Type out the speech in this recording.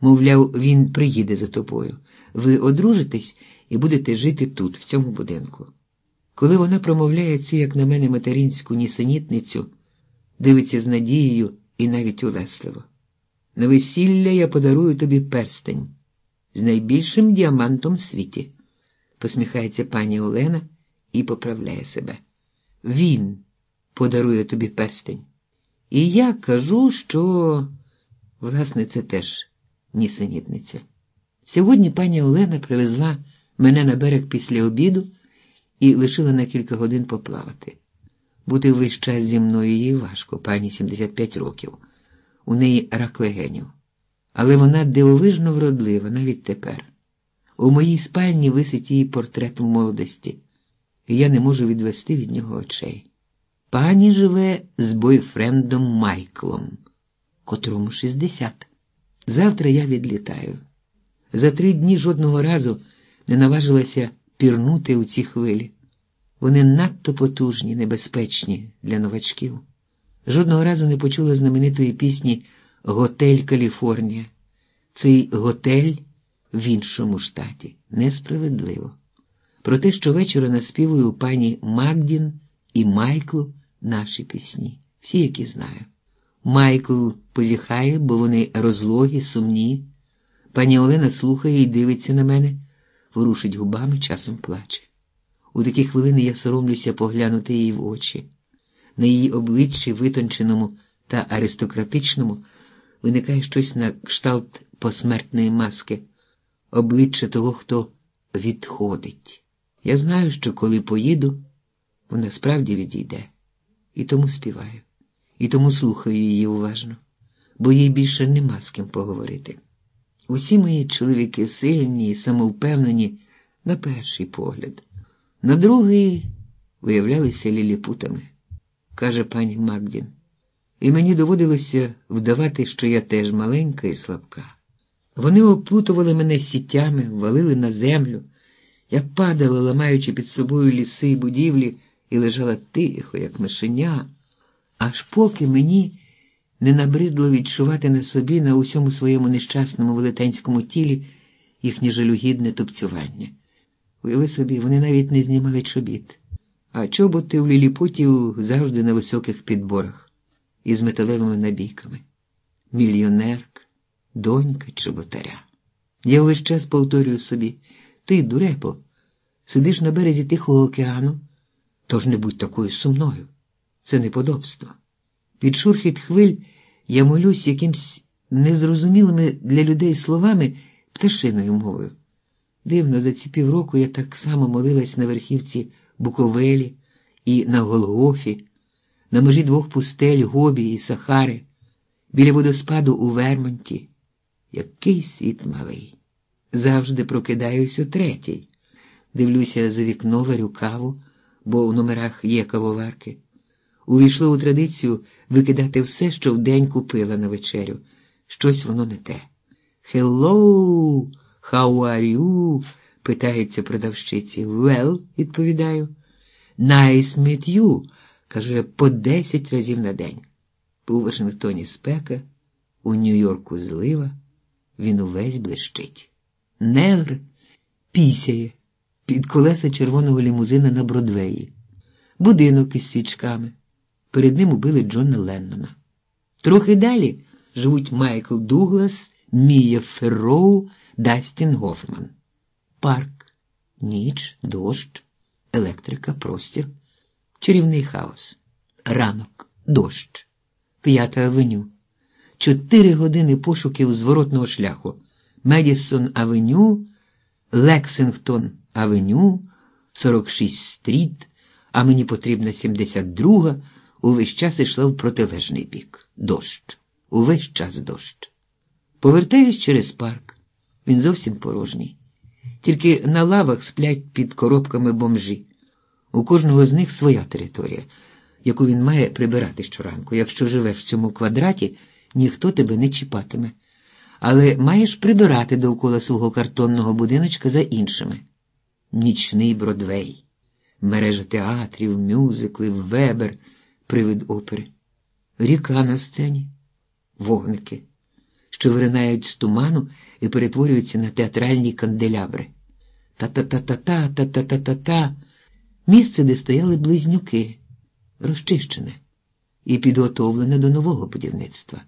Мовляв, він приїде за тобою. Ви одружитесь і будете жити тут, в цьому будинку. Коли вона промовляє цю, як на мене, материнську нісенітницю, дивиться з надією і навіть улесливо. На весілля я подарую тобі перстень з найбільшим діамантом в світі, посміхається пані Олена і поправляє себе. Він подарує тобі перстень. І я кажу, що, власне, це теж нісенітниця. Сьогодні пані Олена привезла мене на берег після обіду і лишила на кілька годин поплавати. Бути весь час зі мною їй важко, пані 75 років. У неї рак легенів. Але вона дивовижно вродлива навіть тепер. У моїй спальні висить її портрет в молодості, і я не можу відвести від нього очей. Пані живе з бойфрендом Майклом, котрому 60. Завтра я відлітаю. За три дні жодного разу не наважилася пірнути у ці хвилі. Вони надто потужні, небезпечні для новачків. Жодного разу не почула знаменитої пісні Готель Каліфорнія. Цей готель в іншому штаті несправедливо. Про те, що вечора наспівую пані Магдін і Майклу наші пісні, всі, які знаю. Майкл позіхає, бо вони розлогі, сумні. Пані Олена слухає і дивиться на мене, ворушить губами, часом плаче. У такі хвилини я соромлюся поглянути їй в очі. На її обличчі, витонченому та аристократичному, виникає щось на кшталт посмертної маски, обличчя того, хто відходить. Я знаю, що коли поїду, вона справді відійде, і тому співаю, і тому слухаю її уважно, бо їй більше нема з ким поговорити. Усі мої чоловіки сильні і самовпевнені на перший погляд, на другий виявлялися ліліпутами, каже пані Магдін. І мені доводилося вдавати, що я теж маленька і слабка. Вони оплутували мене сітями, валили на землю. Я падала, ламаючи під собою ліси й будівлі, і лежала тихо, як мишеня, аж поки мені не набридло відчувати на собі на усьому своєму нещасному велетенському тілі їхнє жалюгідне тупцювання. Уяви собі, вони навіть не знімали чобіт, а чоботи у ліліпутів завжди на високих підборах із металевими набійками. Мільйонерка, донька чоботаря. Я увесь час повторюю собі, ти, дурепо, сидиш на березі Тихого океану, тож не будь такою сумною. Це неподобство. Під шурхіт хвиль я молюсь якимсь незрозумілими для людей словами пташиною мовою. Дивно, за ці півроку я так само молилась на верхівці Буковелі і на Голгофі, на межі двох пустель Гобі і Сахари, біля водоспаду у Вермонті. Який світ малий. Завжди прокидаюсь о третій. Дивлюся за вікно, варю каву, бо у номерах є кавоварки. Увійшло у традицію викидати все, що вдень купила на вечерю. Щось воно не те. Hello, how are you? питається продавщиці. Well, відповідаю. Nice meet you, кажу я по десять разів на день. У Вашингтоні спека, у Нью-Йорку злива, він увесь блищить. Негр пісяє під колеса червоного лімузина на Бродвеї, будинок із свічками. Перед ним убили Джона Леннона. Трохи далі живуть Майкл Дуглас, Мія Ферроу, Дастін Гофман. Парк, ніч, дощ, електрика, простір, чарівний хаос, ранок, дощ, п'ята авеню, чотири години пошуків зворотного шляху, Медісон Авеню, Лексингтон Авеню, 46 стріт, а мені потрібна 72 увесь час ішла в протилежний бік. Дощ. Увесь час дощ. Повертаюсь через парк. Він зовсім порожній. Тільки на лавах сплять під коробками бомжі. У кожного з них своя територія, яку він має прибирати щоранку. Якщо живеш в цьому квадраті, ніхто тебе не чіпатиме. Але маєш прибирати довкола свого картонного будиночка за іншими. Нічний Бродвей, мережа театрів, мюзиклів, вебер, привид опери, ріка на сцені, вогники. що виринають з туману і перетворюються на театральні канделябри. Та-та-та-та-та, та-та-та-та-та. Місце, де стояли близнюки, розчищене і підготовлене до нового будівництва.